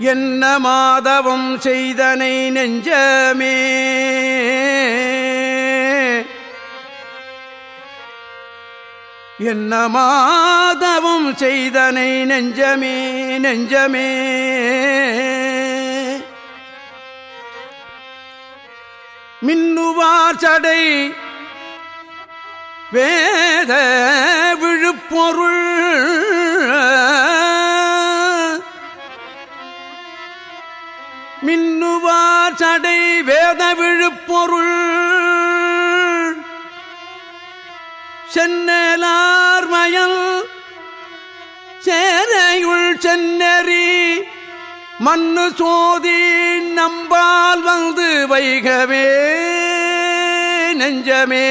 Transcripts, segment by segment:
என்ன மாதவம் செய்தனை நெஞ்சமே? என்ன மாதவம் செய்தனை நெஞ்சமே நெஞ்சமே? மின்னுவார் சடை வேத மின்னுவார் சடை வேத விழுப்பொருள். சென்னலார் மயல் சேனையுள் சென்னறி மண்ணு சோதி நம்பால் வந்து வைகவே நெஞ்சமே.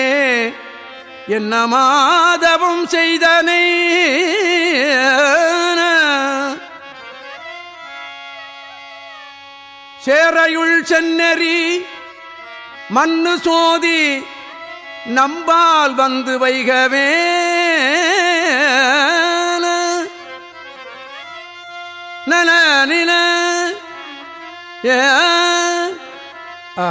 என்ன மாதவம் செய்தனை சேரையுள் சென்னறி மண்ணு சோதி நம்பால் வந்து வைகவே நன நில ஏ ஆ